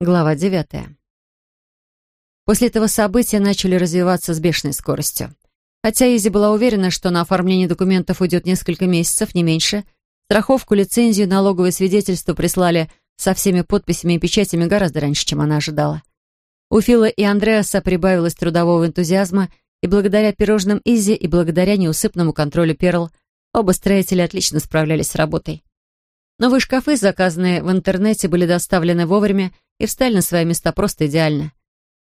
Глава девятая. После этого события начали развиваться с бешеной скоростью. Хотя Изи была уверена, что на оформление документов уйдет несколько месяцев, не меньше, страховку, лицензию, налоговое свидетельство прислали со всеми подписями и печатями гораздо раньше, чем она ожидала. У Фила и Андреаса прибавилось трудового энтузиазма, и благодаря пирожным Изи, и благодаря неусыпному контролю Перл, оба строителя отлично справлялись с работой. Новые шкафы, заказанные в интернете, были доставлены вовремя и встали на свои места просто идеально.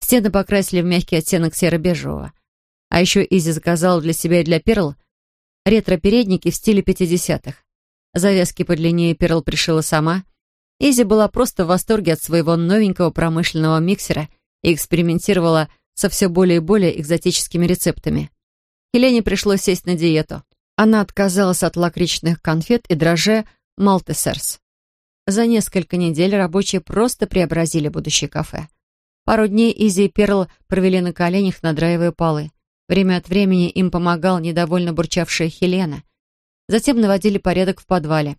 Стены покрасили в мягкий оттенок серо-бежевого. А еще Изи заказала для себя и для Перл ретро-передники в стиле 50-х. Завязки подлиннее Перл пришила сама. Изи была просто в восторге от своего новенького промышленного миксера и экспериментировала со все более и более экзотическими рецептами. Хелене пришлось сесть на диету. Она отказалась от лакричных конфет и драже Малтесерс. За несколько недель рабочие просто преобразили будущее кафе. Пару дней Изи и Перл провели на коленях, надраивая полы. Время от времени им помогал недовольно бурчавшая Хелена. Затем наводили порядок в подвале.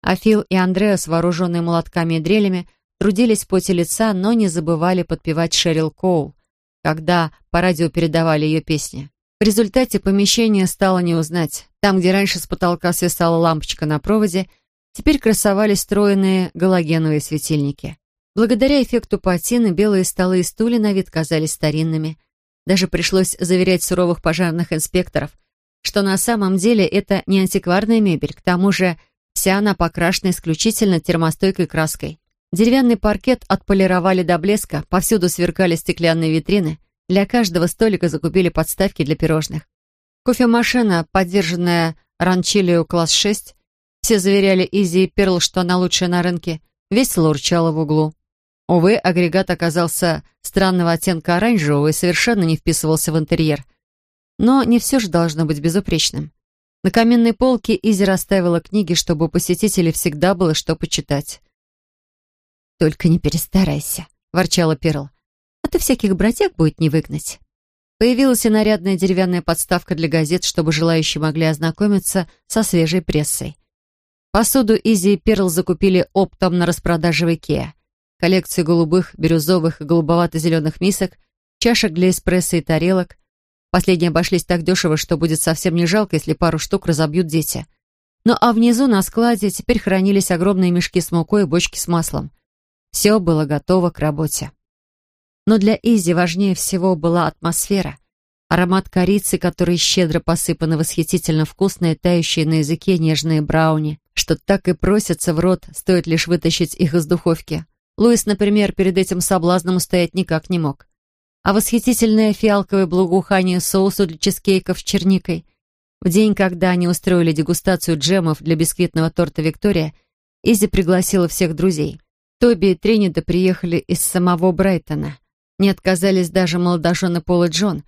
А Фил и Андреас, вооруженные молотками и дрелями, трудились в поте лица, но не забывали подпевать Шерил Коул, когда по радио передавали ее песни. В результате помещение стало не узнать. Там, где раньше с потолка свисала лампочка на проводе, Теперь красовались стройные галогеновые светильники. Благодаря эффекту патины белые столы и стулья на вид казались старинными. Даже пришлось заверять суровых пожарных инспекторов, что на самом деле это не антикварная мебель, к тому же вся она покрашена исключительно термостойкой краской. Деревянный паркет отполировали до блеска, повсюду сверкали стеклянные витрины, для каждого столика закупили подставки для пирожных. Кофемашина, поддержанная ранчилио класс 6, все заверяли Изи и Перл, что она лучшая на рынке. Весело урчала в углу. Увы, агрегат оказался странного оттенка оранжевого и совершенно не вписывался в интерьер. Но не все же должно быть безупречным. На каменной полке Изи расставила книги, чтобы у посетителей всегда было что почитать. «Только не перестарайся», — ворчала Перл. «А то всяких бродяг будет не выгнать». Появилась и нарядная деревянная подставка для газет, чтобы желающие могли ознакомиться со свежей прессой. Посуду Изи и Перл закупили оптом на распродаже в Икеа. Коллекцию голубых, бирюзовых и голубовато-зеленых мисок, чашек для эспрессо и тарелок. Последние обошлись так дешево, что будет совсем не жалко, если пару штук разобьют дети. Ну а внизу на складе теперь хранились огромные мешки с мукой и бочки с маслом. Все было готово к работе. Но для Изи важнее всего была атмосфера. Аромат корицы, который щедро посыпаны восхитительно вкусные, тающие на языке нежные брауни, что так и просятся в рот, стоит лишь вытащить их из духовки. Луис, например, перед этим соблазном устоять никак не мог. А восхитительное фиалковое благоухание соусу для чизкейков с черникой. В день, когда они устроили дегустацию джемов для бисквитного торта «Виктория», Изи пригласила всех друзей. Тоби и Тринида приехали из самого Брайтона. Не отказались даже молодожены Пол и Джон,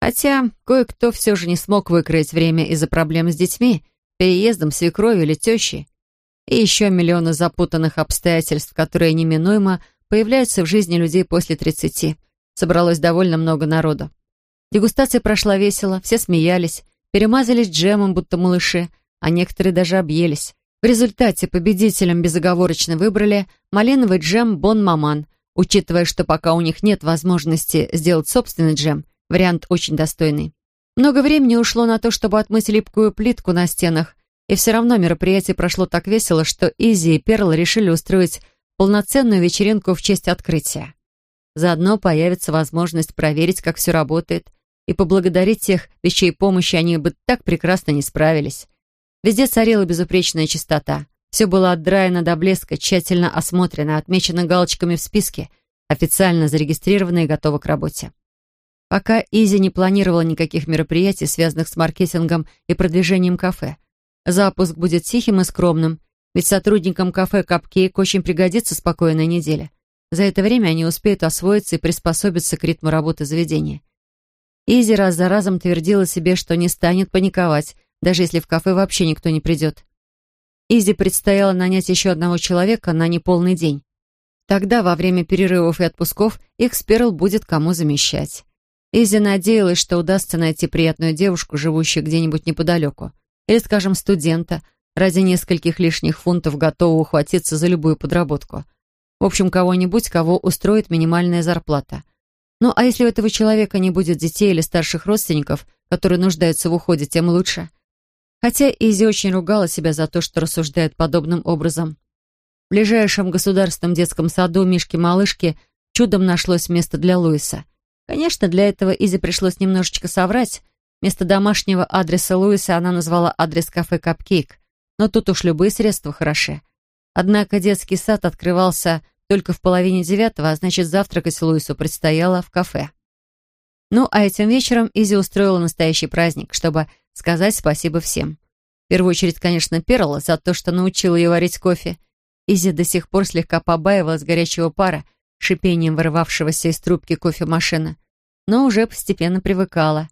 хотя кое-кто все же не смог выкроить время из-за проблем с детьми — переездом свекрови или тещи, и еще миллионы запутанных обстоятельств, которые неминуемо появляются в жизни людей после 30. Собралось довольно много народу. Дегустация прошла весело, все смеялись, перемазались джемом, будто малыши, а некоторые даже объелись. В результате победителям безоговорочно выбрали малиновый джем Бон Маман, учитывая, что пока у них нет возможности сделать собственный джем, вариант очень достойный. Много времени ушло на то, чтобы отмыть липкую плитку на стенах, и все равно мероприятие прошло так весело, что Изи и Перл решили устроить полноценную вечеринку в честь открытия. Заодно появится возможность проверить, как все работает, и поблагодарить тех, без чьей помощи они бы так прекрасно не справились. Везде царила безупречная чистота. Все было отдраено до блеска, тщательно осмотрено, отмечено галочками в списке, официально зарегистрировано и готово к работе. Пока Изи не планировала никаких мероприятий, связанных с маркетингом и продвижением кафе. Запуск будет тихим и скромным, ведь сотрудникам кафе «Капкейк» очень пригодится спокойная неделя. За это время они успеют освоиться и приспособиться к ритму работы заведения. Изи раз за разом твердила себе, что не станет паниковать, даже если в кафе вообще никто не придет. Изи предстояло нанять еще одного человека на неполный день. Тогда, во время перерывов и отпусков, их с Перл будет кому замещать. Изи надеялась, что удастся найти приятную девушку, живущую где-нибудь неподалеку. Или, скажем, студента, ради нескольких лишних фунтов готового ухватиться за любую подработку. В общем, кого-нибудь, кого устроит минимальная зарплата. Ну, а если у этого человека не будет детей или старших родственников, которые нуждаются в уходе, тем лучше. Хотя Изи очень ругала себя за то, что рассуждает подобным образом. В ближайшем государственном детском саду Мишки-малышки чудом нашлось место для Луиса. Конечно, для этого Изи пришлось немножечко соврать. Вместо домашнего адреса Луиса она назвала адрес кафе «Капкейк», но тут уж любые средства хороши. Однако детский сад открывался только в половине девятого, а значит, завтракать Луису предстояло в кафе. Ну, а этим вечером Изи устроила настоящий праздник, чтобы сказать спасибо всем. В первую очередь, конечно, Перл за то, что научила ее варить кофе. Изи до сих пор слегка побаивалась горячего пара, шипением вырывавшегося из трубки кофемашины, но уже постепенно привыкала.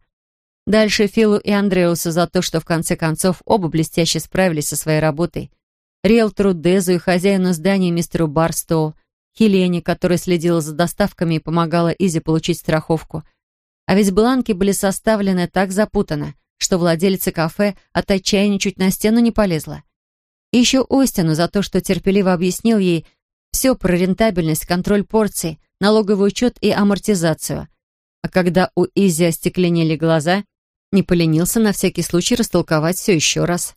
Дальше Филу и Андреусу за то, что в конце концов оба блестяще справились со своей работой. Риэлтору Дезу и хозяину здания мистеру Барстоу, Хелене, которая следила за доставками и помогала Изи получить страховку. А ведь бланки были составлены так запутанно, что владелица кафе от отчаяния чуть на стену не полезла. И еще Остину за то, что терпеливо объяснил ей все про рентабельность, контроль порций, налоговый учет и амортизацию. А когда у Изи остекленели глаза, не поленился на всякий случай растолковать все еще раз.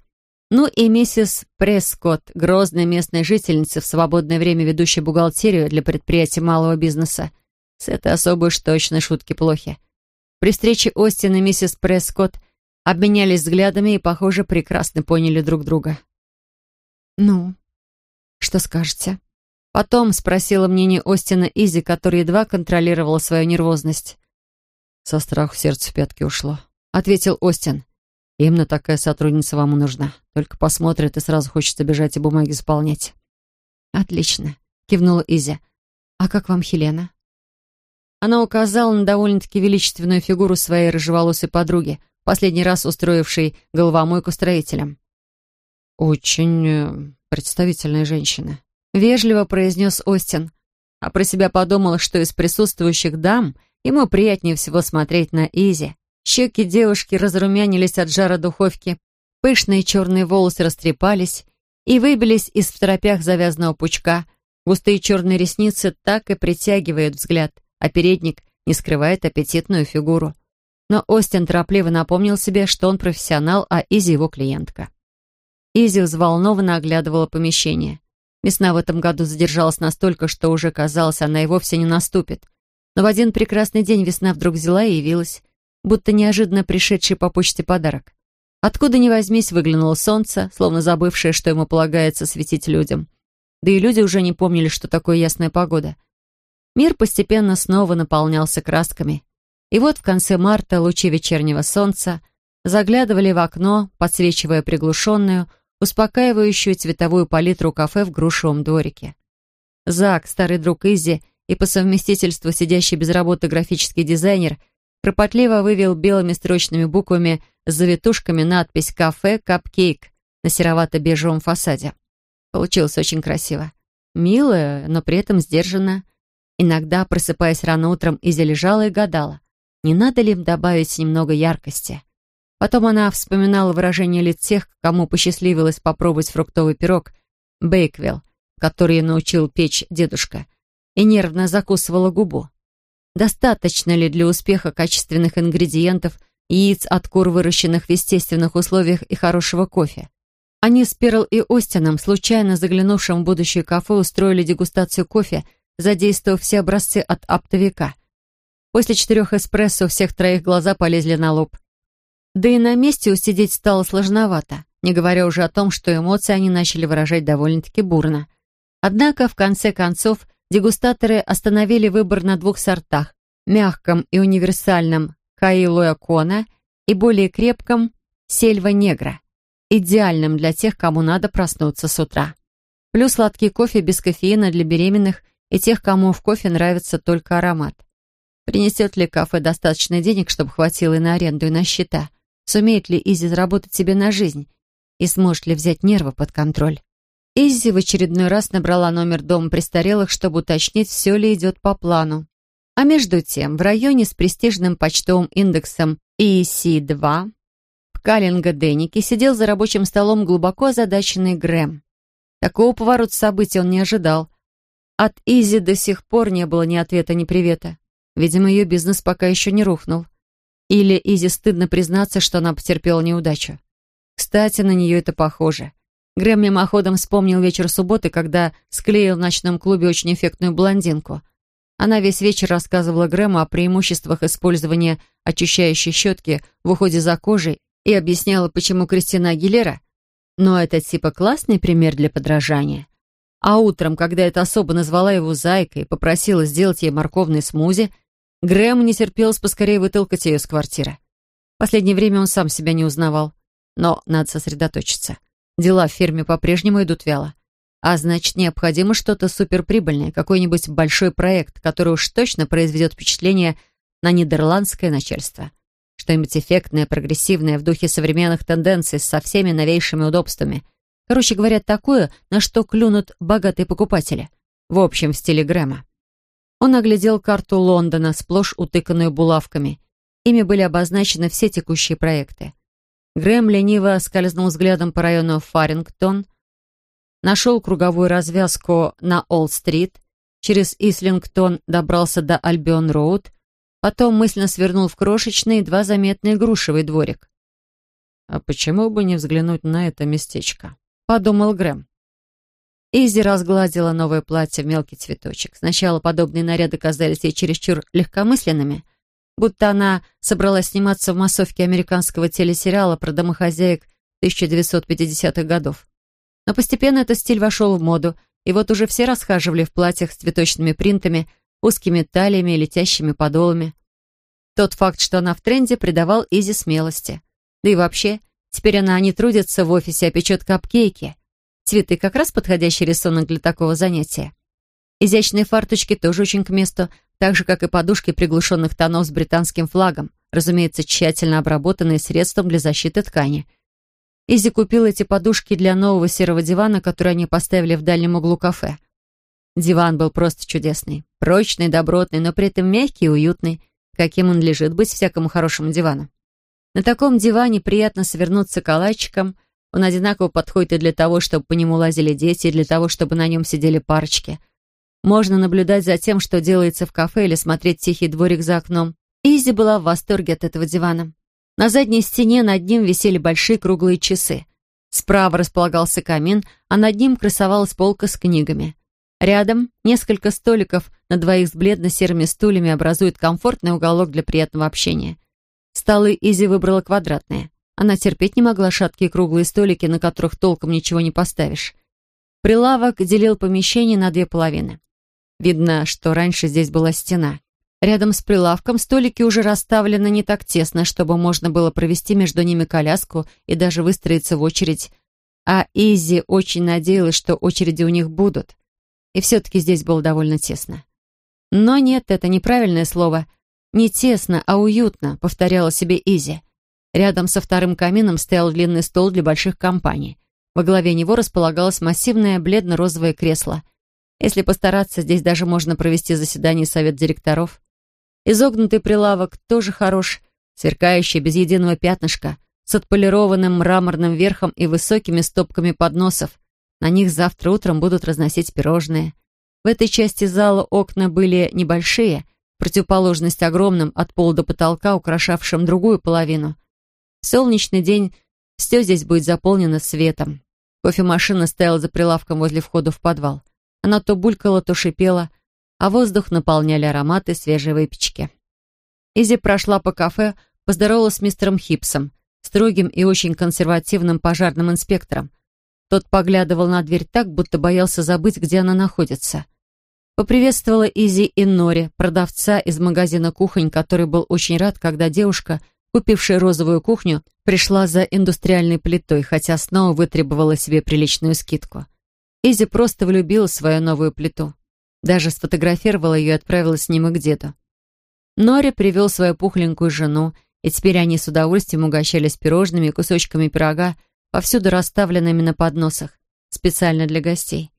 Ну и миссис Прескотт, грозная местная жительница, в свободное время ведущая бухгалтерию для предприятий малого бизнеса. С этой особой уж точно шутки плохи. При встрече Остин и миссис Прескотт обменялись взглядами и, похоже, прекрасно поняли друг друга. «Ну, что скажете?» Потом спросила мнение Остина Изи, который едва контролировала свою нервозность. «Со страху сердце в пятки ушло», — ответил Остин. «Именно такая сотрудница вам и нужна. Только посмотрит и сразу хочется бежать и бумаги заполнять». «Отлично», — кивнула Изи. «А как вам Хелена?» Она указала на довольно-таки величественную фигуру своей рыжеволосой подруги, последний раз устроившей головомойку строителям. «Очень э, представительная женщина», — вежливо произнес Остин, а про себя подумал, что из присутствующих дам ему приятнее всего смотреть на Изи. Щеки девушки разрумянились от жара духовки, пышные черные волосы растрепались и выбились из в торопях завязанного пучка, густые черные ресницы так и притягивают взгляд, а передник не скрывает аппетитную фигуру. Но Остин торопливо напомнил себе, что он профессионал, а Изи его клиентка. Изи взволнованно оглядывала помещение. Весна в этом году задержалась настолько, что уже казалось, она и вовсе не наступит. Но в один прекрасный день весна вдруг взяла и явилась, будто неожиданно пришедший по почте подарок. Откуда ни возьмись, выглянуло солнце, словно забывшее, что ему полагается светить людям. Да и люди уже не помнили, что такое ясная погода. Мир постепенно снова наполнялся красками, и вот в конце марта лучи вечернего солнца заглядывали в окно, подсвечивая приглушенную, успокаивающую цветовую палитру кафе в грушевом дворике. Зак, старый друг Изи и по совместительству сидящий без работы графический дизайнер, кропотливо вывел белыми строчными буквами с завитушками надпись «Кафе Капкейк» на серовато-бежевом фасаде. Получилось очень красиво. Мило, но при этом сдержанно. Иногда, просыпаясь рано утром, Изи лежала и гадала, не надо ли им добавить немного яркости. Потом она вспоминала выражение лиц тех, кому посчастливилось попробовать фруктовый пирог Бейквилл, который научил печь дедушка, и нервно закусывала губу. Достаточно ли для успеха качественных ингредиентов, яиц от кур, выращенных в естественных условиях и хорошего кофе? Они с Перл и Остином, случайно заглянувшим в будущее кафе, устроили дегустацию кофе, задействовав все образцы от оптовика – После четырех эспрессо у всех троих глаза полезли на лоб. Да и на месте усидеть стало сложновато, не говоря уже о том, что эмоции они начали выражать довольно-таки бурно. Однако, в конце концов, дегустаторы остановили выбор на двух сортах – мягком и универсальном Каилуя Кона и более крепком Сельва Негра, идеальным для тех, кому надо проснуться с утра. Плюс сладкий кофе без кофеина для беременных и тех, кому в кофе нравится только аромат. Принесет ли кафе достаточно денег, чтобы хватило и на аренду, и на счета? Сумеет ли Изи заработать себе на жизнь? И сможет ли взять нервы под контроль? Изи в очередной раз набрала номер дома престарелых, чтобы уточнить, все ли идет по плану. А между тем, в районе с престижным почтовым индексом EC2 в Каллинга-Деннике сидел за рабочим столом глубоко озадаченный Грэм. Такого поворота событий он не ожидал. От Изи до сих пор не было ни ответа, ни привета. Видимо, ее бизнес пока еще не рухнул. Или Изи стыдно признаться, что она потерпела неудачу. Кстати, на нее это похоже. Грэм мимоходом вспомнил вечер субботы, когда склеил в ночном клубе очень эффектную блондинку. Она весь вечер рассказывала Грэму о преимуществах использования очищающей щетки в уходе за кожей и объясняла, почему Кристина Агилера. Но это типа классный пример для подражания. А утром, когда эта особа назвала его зайкой и попросила сделать ей морковный смузи, Грэм не терпелось поскорее вытолкать ее с квартиры. Последнее время он сам себя не узнавал. Но надо сосредоточиться. Дела в фирме по-прежнему идут вяло. А значит, необходимо что-то суперприбыльное, какой-нибудь большой проект, который уж точно произведет впечатление на нидерландское начальство. Что-нибудь эффектное, прогрессивное, в духе современных тенденций, со всеми новейшими удобствами. Короче говоря, такое, на что клюнут богатые покупатели. В общем, в стиле Грэма. Он оглядел карту Лондона, сплошь утыканную булавками. Ими были обозначены все текущие проекты. Грэм лениво скользнул взглядом по району Фарингтон, нашел круговую развязку на Олд-стрит, через Ислингтон добрался до Альбион-роуд, потом мысленно свернул в крошечный, едва заметный грушевый дворик. «А почему бы не взглянуть на это местечко?» — подумал Грэм. Изи разгладила новое платье в мелкий цветочек. Сначала подобные наряды казались ей чересчур легкомысленными — будто она собралась сниматься в массовке американского телесериала про домохозяек 1950-х годов. Но постепенно этот стиль вошел в моду, и вот уже все расхаживали в платьях с цветочными принтами, узкими талиями и летящими подолами. Тот факт, что она в тренде, придавал Изи смелости. Да и вообще, теперь она не трудится в офисе, а печет капкейки. Цветы как раз подходящий рисунок для такого занятия. Изящные фарточки тоже очень к месту, так же, как и подушки приглушенных тонов с британским флагом, разумеется, тщательно обработанные средством для защиты ткани. Изи купила эти подушки для нового серого дивана, который они поставили в дальнем углу кафе. Диван был просто чудесный, прочный, добротный, но при этом мягкий и уютный, каким он лежит быть всякому хорошему дивану. На таком диване приятно свернуться калачиком, он одинаково подходит и для того, чтобы по нему лазили дети, и для того, чтобы на нем сидели парочки — можно наблюдать за тем, что делается в кафе или смотреть тихий дворик за окном. Изи была в восторге от этого дивана. На задней стене над ним висели большие круглые часы. Справа располагался камин, а над ним красовалась полка с книгами. Рядом несколько столиков на двоих с бледно-серыми стульями образуют комфортный уголок для приятного общения. Столы Изи выбрала квадратные. Она терпеть не могла шаткие круглые столики, на которых толком ничего не поставишь. Прилавок делил помещение на две половины. Видно, что раньше здесь была стена. Рядом с прилавком столики уже расставлены не так тесно, чтобы можно было провести между ними коляску и даже выстроиться в очередь. А Изи очень надеялась, что очереди у них будут. И все-таки здесь было довольно тесно. Но нет, это неправильное слово. Не тесно, а уютно, повторяла себе Изи. Рядом со вторым камином стоял длинный стол для больших компаний. Во главе него располагалось массивное бледно-розовое кресло — если постараться, здесь даже можно провести заседание совет директоров. Изогнутый прилавок тоже хорош, сверкающий без единого пятнышка, с отполированным мраморным верхом и высокими стопками подносов. На них завтра утром будут разносить пирожные. В этой части зала окна были небольшие, противоположность огромным от пола до потолка, украшавшим другую половину. Солнечный день все здесь будет заполнено светом. Кофемашина стояла за прилавком возле входа в подвал. Она то булькала, то шипела, а воздух наполняли ароматы свежей выпечки. Изи прошла по кафе, поздоровалась с мистером Хипсом, строгим и очень консервативным пожарным инспектором. Тот поглядывал на дверь так, будто боялся забыть, где она находится. Поприветствовала Изи и Нори, продавца из магазина кухонь, который был очень рад, когда девушка, купившая розовую кухню, пришла за индустриальной плитой, хотя снова вытребовала себе приличную скидку. Изи просто влюбилась в свою новую плиту. Даже сфотографировала ее и отправила ним к деду. Нори привел свою пухленькую жену, и теперь они с удовольствием угощались пирожными и кусочками пирога, повсюду расставленными на подносах, специально для гостей.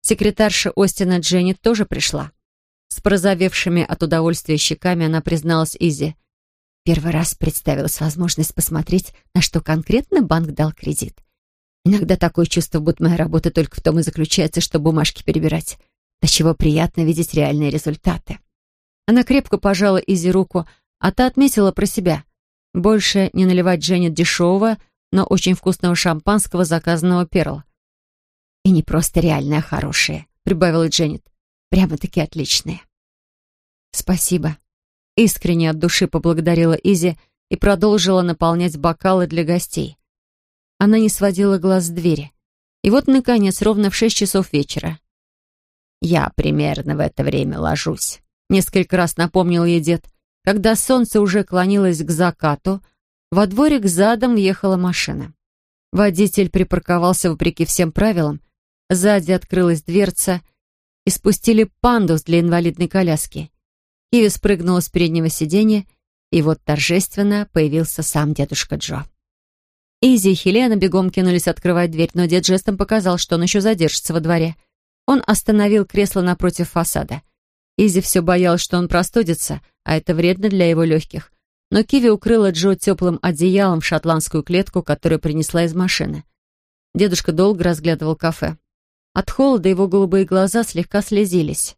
Секретарша Остина Дженни тоже пришла. С прозовевшими от удовольствия щеками она призналась Изи. Первый раз представилась возможность посмотреть, на что конкретно банк дал кредит. Иногда такое чувство, будто моя работа только в том и заключается, что бумажки перебирать. До чего приятно видеть реальные результаты. Она крепко пожала Изи руку, а та отметила про себя. Больше не наливать Дженнет дешевого, но очень вкусного шампанского, заказанного Перл. «И не просто реальные, а хорошие», — прибавила Дженнет. «Прямо-таки отличные». «Спасибо». Искренне от души поблагодарила Изи и продолжила наполнять бокалы для гостей. Она не сводила глаз с двери. И вот, наконец, ровно в шесть часов вечера. «Я примерно в это время ложусь», — несколько раз напомнил ей дед. Когда солнце уже клонилось к закату, во дворик задом въехала машина. Водитель припарковался вопреки всем правилам. Сзади открылась дверца и спустили пандус для инвалидной коляски. Киви спрыгнула с переднего сиденья, и вот торжественно появился сам дедушка Джо. Изи и Хелена бегом кинулись открывать дверь, но дед жестом показал, что он еще задержится во дворе. Он остановил кресло напротив фасада. Изи все боялась, что он простудится, а это вредно для его легких. Но Киви укрыла Джо теплым одеялом в шотландскую клетку, которую принесла из машины. Дедушка долго разглядывал кафе. От холода его голубые глаза слегка слезились.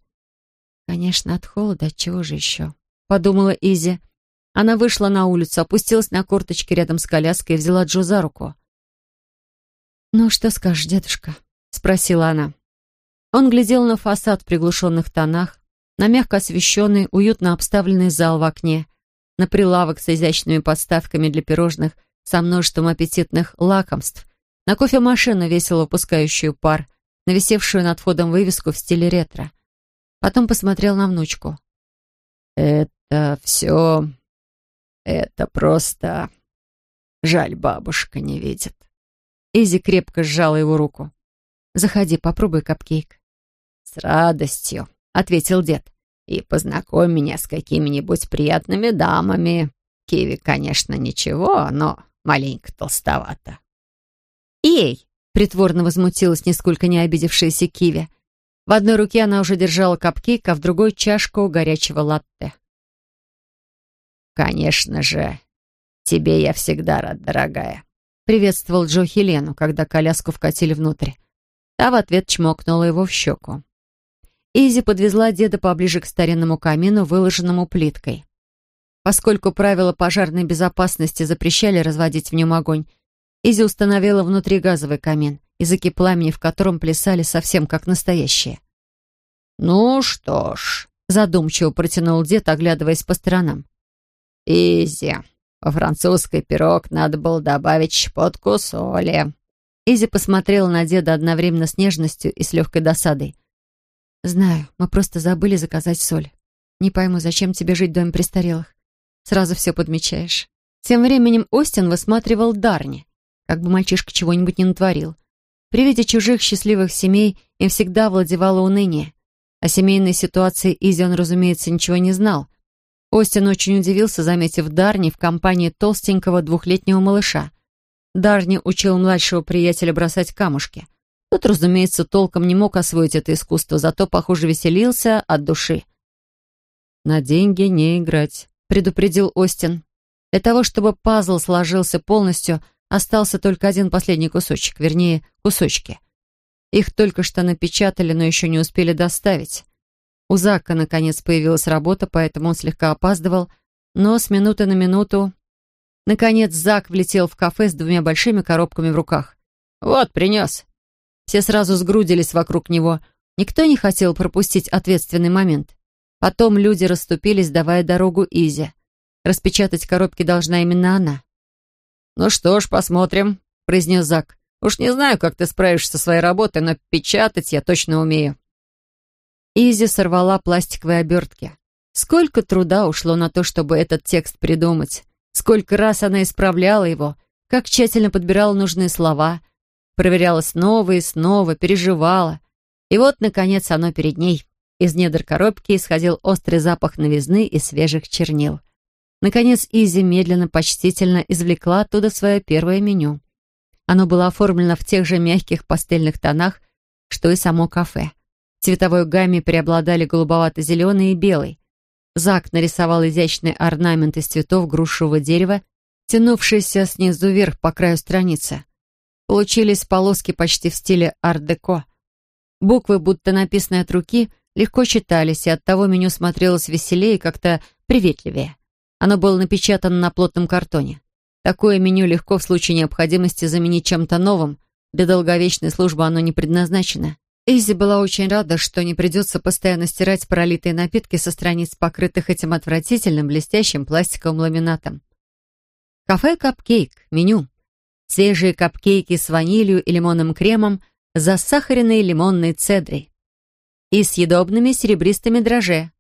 «Конечно, от холода, чего же еще?» — подумала Изи. Она вышла на улицу, опустилась на корточки рядом с коляской и взяла Джо за руку. «Ну, что скажешь, дедушка?» — спросила она. Он глядел на фасад в приглушенных тонах, на мягко освещенный, уютно обставленный зал в окне, на прилавок с изящными подставками для пирожных со множеством аппетитных лакомств, на кофемашину, весело выпускающую пар, на висевшую над входом вывеску в стиле ретро. Потом посмотрел на внучку. «Это все это просто... Жаль, бабушка не видит. Изи крепко сжала его руку. «Заходи, попробуй капкейк». «С радостью», — ответил дед. «И познакомь меня с какими-нибудь приятными дамами. Киви, конечно, ничего, но маленько толстовато». «Эй!» — притворно возмутилась нисколько не обидевшаяся Киви. В одной руке она уже держала капкейк, а в другой — чашку горячего латте. «Конечно же. Тебе я всегда рад, дорогая», — приветствовал Джо Хелену, когда коляску вкатили внутрь. Та в ответ чмокнула его в щеку. Изи подвезла деда поближе к старинному камину, выложенному плиткой. Поскольку правила пожарной безопасности запрещали разводить в нем огонь, Изи установила внутри газовый камин, языки пламени в котором плясали совсем как настоящие. «Ну что ж», — задумчиво протянул дед, оглядываясь по сторонам. «Изи, во французский пирог надо было добавить щепотку соли». Изи посмотрела на деда одновременно с нежностью и с легкой досадой. «Знаю, мы просто забыли заказать соль. Не пойму, зачем тебе жить в доме престарелых? Сразу все подмечаешь». Тем временем Остин высматривал Дарни, как бы мальчишка чего-нибудь не натворил. При виде чужих счастливых семей им всегда владевало уныние. О семейной ситуации Изи он, разумеется, ничего не знал — Остин очень удивился, заметив Дарни в компании толстенького двухлетнего малыша. Дарни учил младшего приятеля бросать камушки. Тот, разумеется, толком не мог освоить это искусство, зато, похоже, веселился от души. «На деньги не играть», — предупредил Остин. Для того, чтобы пазл сложился полностью, остался только один последний кусочек, вернее, кусочки. Их только что напечатали, но еще не успели доставить. У Зака, наконец, появилась работа, поэтому он слегка опаздывал, но с минуты на минуту... Наконец, Зак влетел в кафе с двумя большими коробками в руках. «Вот, принес!» Все сразу сгрудились вокруг него. Никто не хотел пропустить ответственный момент. Потом люди расступились, давая дорогу Изе. Распечатать коробки должна именно она. «Ну что ж, посмотрим», — произнес Зак. «Уж не знаю, как ты справишься со своей работой, но печатать я точно умею». Изи сорвала пластиковые обертки. Сколько труда ушло на то, чтобы этот текст придумать. Сколько раз она исправляла его, как тщательно подбирала нужные слова, проверяла снова и снова, переживала. И вот, наконец, оно перед ней. Из недр коробки исходил острый запах новизны и свежих чернил. Наконец, Изи медленно, почтительно извлекла оттуда свое первое меню. Оно было оформлено в тех же мягких пастельных тонах, что и само кафе. В цветовой гамме преобладали голубовато-зеленый и белый. Зак нарисовал изящный орнамент из цветов грушевого дерева, тянувшийся снизу вверх по краю страницы. Получились полоски почти в стиле ар-деко. Буквы, будто написанные от руки, легко читались, и оттого меню смотрелось веселее и как-то приветливее. Оно было напечатано на плотном картоне. Такое меню легко в случае необходимости заменить чем-то новым. Для долговечной службы оно не предназначено. Изи была очень рада, что не придется постоянно стирать пролитые напитки со страниц, покрытых этим отвратительным блестящим пластиковым ламинатом. Кафе «Капкейк» меню. Свежие капкейки с ванилью и лимонным кремом, засахаренной лимонной цедрой. И съедобными серебристыми дрожже.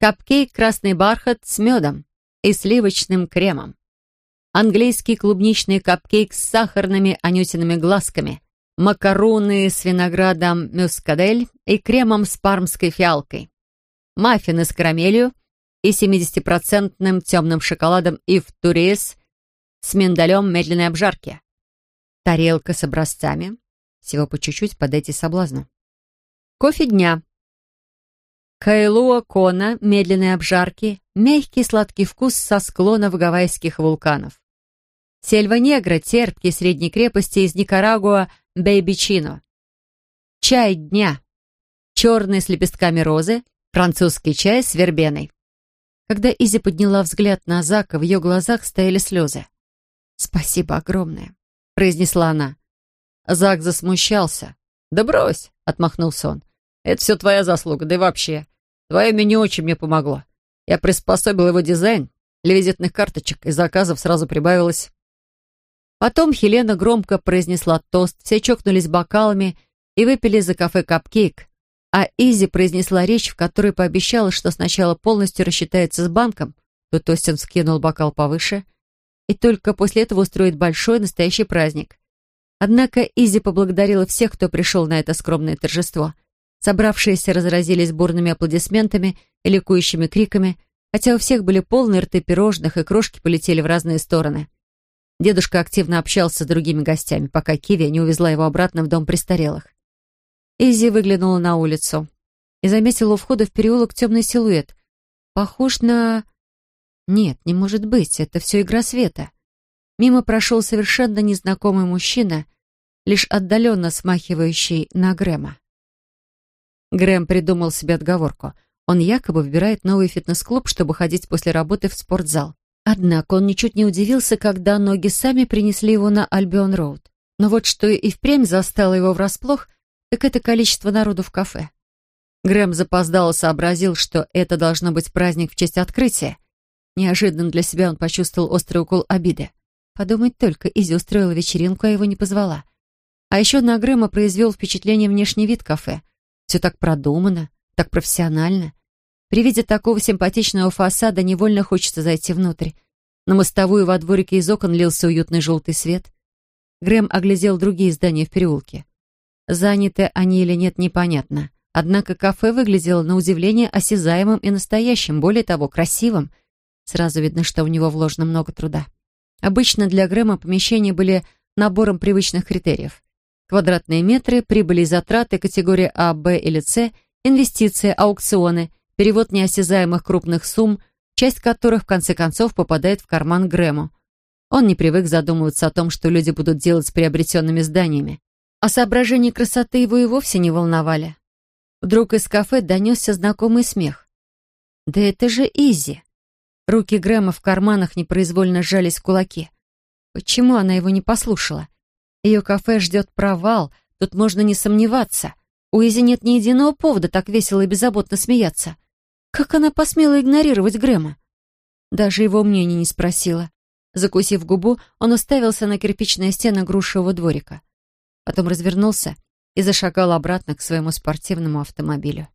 Капкейк «Красный бархат» с медом и сливочным кремом. Английский клубничный капкейк с сахарными анютиными глазками. Макароны с виноградом мюскадель и кремом с пармской фиалкой. Маффины с карамелью и 70-процентным темным шоколадом и в турис с миндалем медленной обжарки. Тарелка с образцами. Всего по чуть-чуть подайте соблазну. Кофе дня. Кайлуа Кона медленной обжарки, мягкий сладкий вкус со склонов гавайских вулканов. Сельва Негра, терпкий средней крепости из Никарагуа, Бэйби Чино. Чай дня. Черный с лепестками розы, французский чай с вербеной. Когда Изи подняла взгляд на Зака, в ее глазах стояли слезы. «Спасибо огромное», — произнесла она. Зак засмущался. «Да брось», — отмахнулся он. «Это все твоя заслуга, да и вообще. Твое меню очень мне помогло. Я приспособил его дизайн для визитных карточек, и заказов сразу прибавилось. Потом Хелена громко произнесла тост, все чокнулись бокалами и выпили за кафе капкейк, а Изи произнесла речь, в которой пообещала, что сначала полностью рассчитается с банком, тут Остин скинул бокал повыше, и только после этого устроит большой настоящий праздник. Однако Изи поблагодарила всех, кто пришел на это скромное торжество — Собравшиеся разразились бурными аплодисментами ликующими криками, хотя у всех были полные рты пирожных, и крошки полетели в разные стороны. Дедушка активно общался с другими гостями, пока Киви не увезла его обратно в дом престарелых. Изи выглянула на улицу и заметила у входа в переулок темный силуэт. Похож на... Нет, не может быть, это все игра света. Мимо прошел совершенно незнакомый мужчина, лишь отдаленно смахивающий на Грэма. Грэм придумал себе отговорку. Он якобы выбирает новый фитнес-клуб, чтобы ходить после работы в спортзал. Однако он ничуть не удивился, когда ноги сами принесли его на Альбион-Роуд. Но вот что и впрямь застало его врасплох, так это количество народу в кафе. Грэм запоздало сообразил, что это должно быть праздник в честь открытия. Неожиданно для себя он почувствовал острый укол обиды. Подумать только, Изи устроила вечеринку, а его не позвала. А еще на Грэма произвел впечатление внешний вид кафе. Все так продумано, так профессионально. При виде такого симпатичного фасада невольно хочется зайти внутрь. На мостовую во дворике из окон лился уютный желтый свет. Грэм оглядел другие здания в переулке. Заняты они или нет, непонятно. Однако кафе выглядело на удивление осязаемым и настоящим, более того, красивым. Сразу видно, что в него вложено много труда. Обычно для Грэма помещения были набором привычных критериев квадратные метры, прибыли и затраты категории А, Б или С, инвестиции, аукционы, перевод неосязаемых крупных сумм, часть которых в конце концов попадает в карман Грэму. Он не привык задумываться о том, что люди будут делать с приобретенными зданиями. А соображения красоты его и вовсе не волновали. Вдруг из кафе донесся знакомый смех. «Да это же Изи!» Руки Грэма в карманах непроизвольно сжались в кулаки. Почему она его не послушала? Ее кафе ждет провал, тут можно не сомневаться. У Изи нет ни единого повода так весело и беззаботно смеяться. Как она посмела игнорировать Грэма? Даже его мнение не спросила. Закусив губу, он уставился на кирпичные стены грушевого дворика. Потом развернулся и зашагал обратно к своему спортивному автомобилю.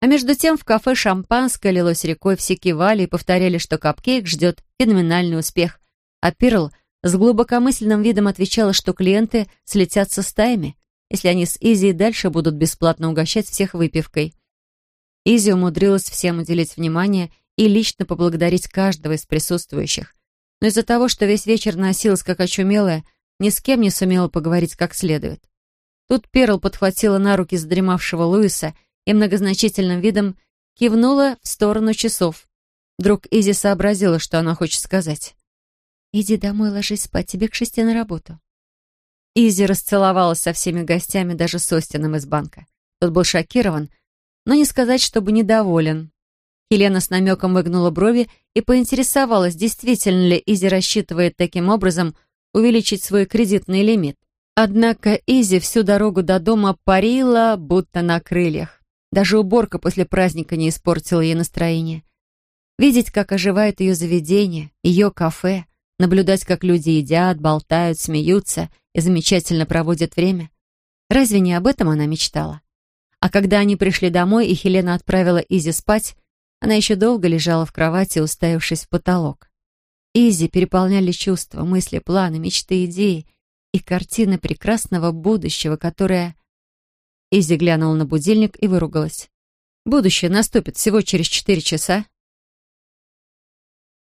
А между тем в кафе шампанское лилось рекой, все кивали и повторяли, что капкейк ждет феноменальный успех, а Пирл с глубокомысленным видом отвечала, что клиенты слетятся стаями, если они с Изи и дальше будут бесплатно угощать всех выпивкой. Изи умудрилась всем уделить внимание и лично поблагодарить каждого из присутствующих. Но из-за того, что весь вечер носилась как очумелая, ни с кем не сумела поговорить как следует. Тут Перл подхватила на руки задремавшего Луиса и с многозначительным видом кивнула в сторону часов. Вдруг Изи сообразила, что она хочет сказать. Иди домой, ложись спать, тебе к шести на работу. Изи расцеловалась со всеми гостями, даже с Остином из банка. Тот был шокирован, но не сказать, чтобы недоволен. Хелена с намеком выгнула брови и поинтересовалась, действительно ли Изи рассчитывает таким образом увеличить свой кредитный лимит. Однако Изи всю дорогу до дома парила, будто на крыльях. Даже уборка после праздника не испортила ей настроение. Видеть, как оживает ее заведение, ее кафе, наблюдать, как люди едят, болтают, смеются и замечательно проводят время. Разве не об этом она мечтала? А когда они пришли домой, и Хелена отправила Изи спать, она еще долго лежала в кровати, уставившись в потолок. Изи переполняли чувства, мысли, планы, мечты, идеи и картины прекрасного будущего, которое... Изи глянула на будильник и выругалась. Будущее наступит всего через четыре часа.